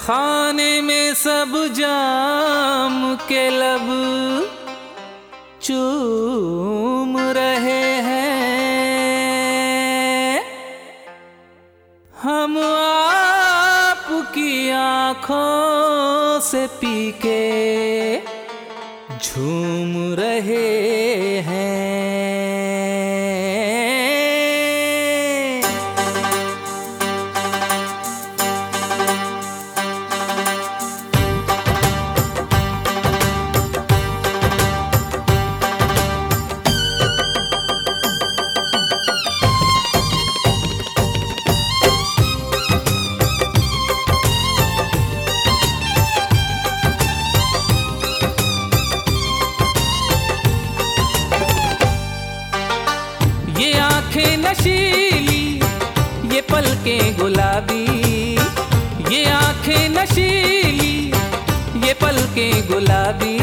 खाने में सब जाम के लब चूम रहे हैं। हम आपकी आँखों से पी के झूम रहे नशीली, ये पलकें गुलाबी, ये आँखें नशीली, ये पलकें गुलाबी।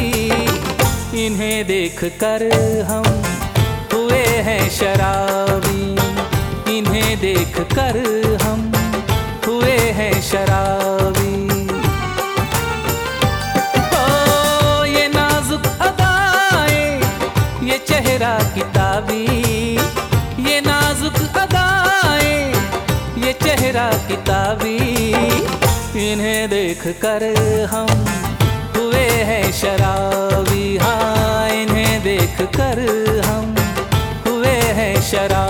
इन्हें देख कर हम हुए हैं शराबी। इन्हें देख कर हम हुए हैं शराबी। ये नाजुक अदाएँ, ये चेहरा किताबी। किताबी, इन्हें देख कर हम हुए हैं शराबी। हाँ इन्हें देख कर हम हुए हैं शराबी।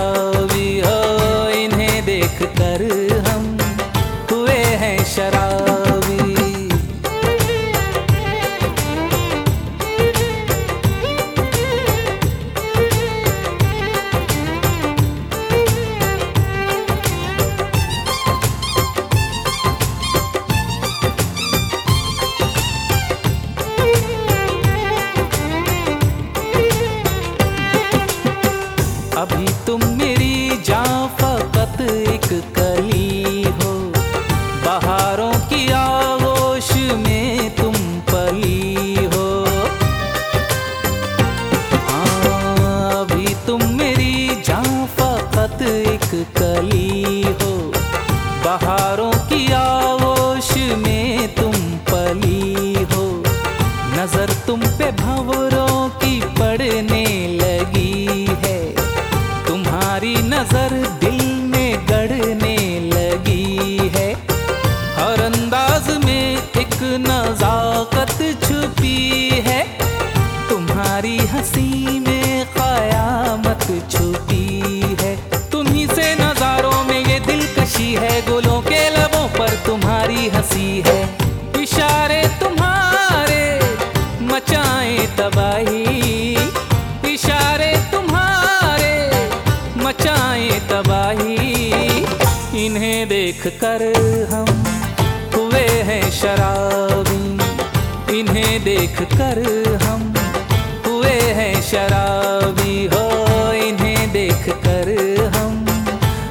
तुम मेरी नज़र दिल में गढ़ने लगी है। हर अंदाज में एक नजाकत छुपी है। तुम्हारी हँसी में कयामत छुपी है। तुम्ही से नजारों में ये दिलकशी है देख कर हम हुए हैं शराबी। इन्हें देख कर हम हुए हैं शराबी। हो, इन्हें देख कर हम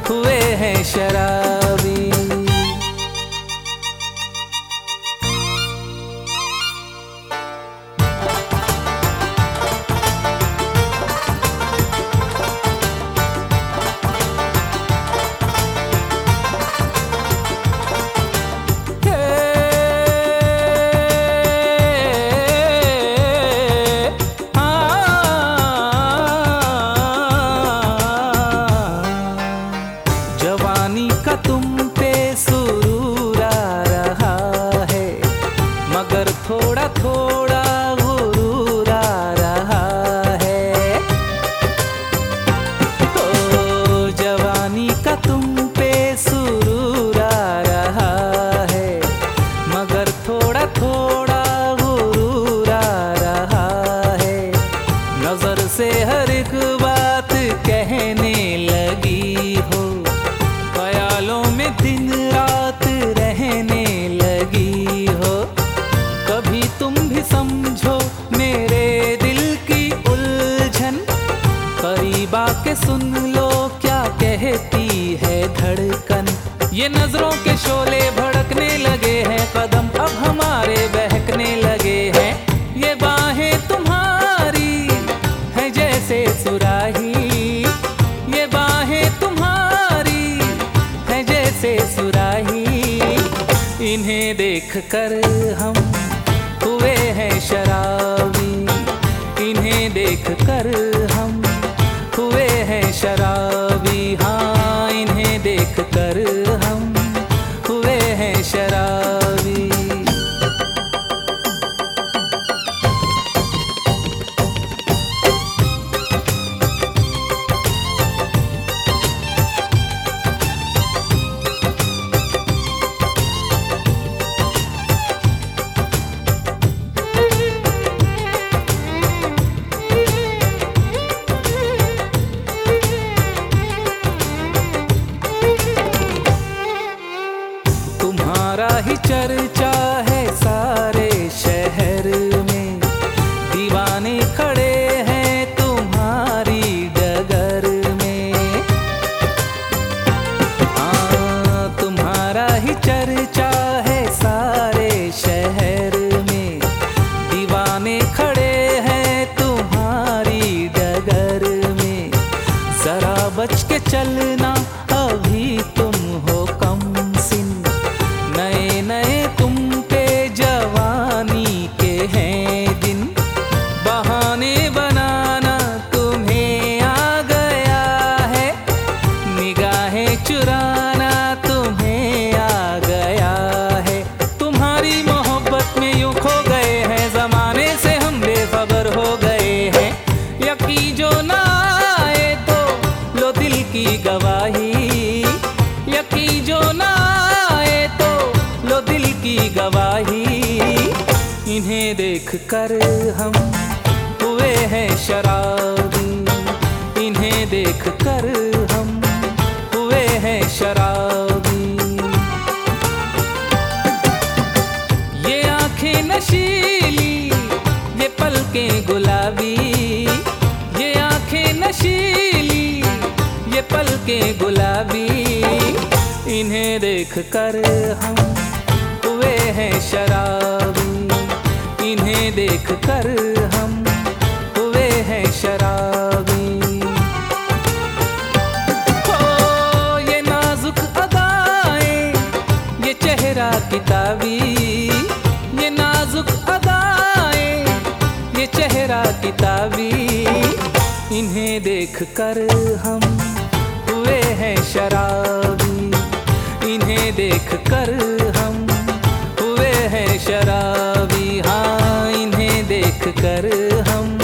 हुए हैं शराबी। ये नज़रों के शोले भड़कने लगे हैं, कदम अब हमारे बहकने लगे हैं। ये बाहें तुम्हारी है जैसे सुराही। ये बाहें तुम्हारी है जैसे सुराही। इन्हें देख कर हम हुए हैं शराबी। इन्हें देख कर हम देख कर हम हुए हैं शराबी। इन्हें देख कर हम हुए हैं शराबी। ये आँखें नशीली, ये पलकें गुलाबी। ये आँखें नशीली, ये पलकें गुलाबी। इन्हें देख कर हम हुए हैं शराबी। देख कर हम हुए हैं शराबी। ओ, ये नाजुक अदाए, ये चेहरा किताबी ये नाजुक अदाए, ये चेहरा किताबी इन्हें देख कर हम हुए हैं शराबी। इन्हें देख कर हम हुए हैं शराबी। हाँ देख कर हम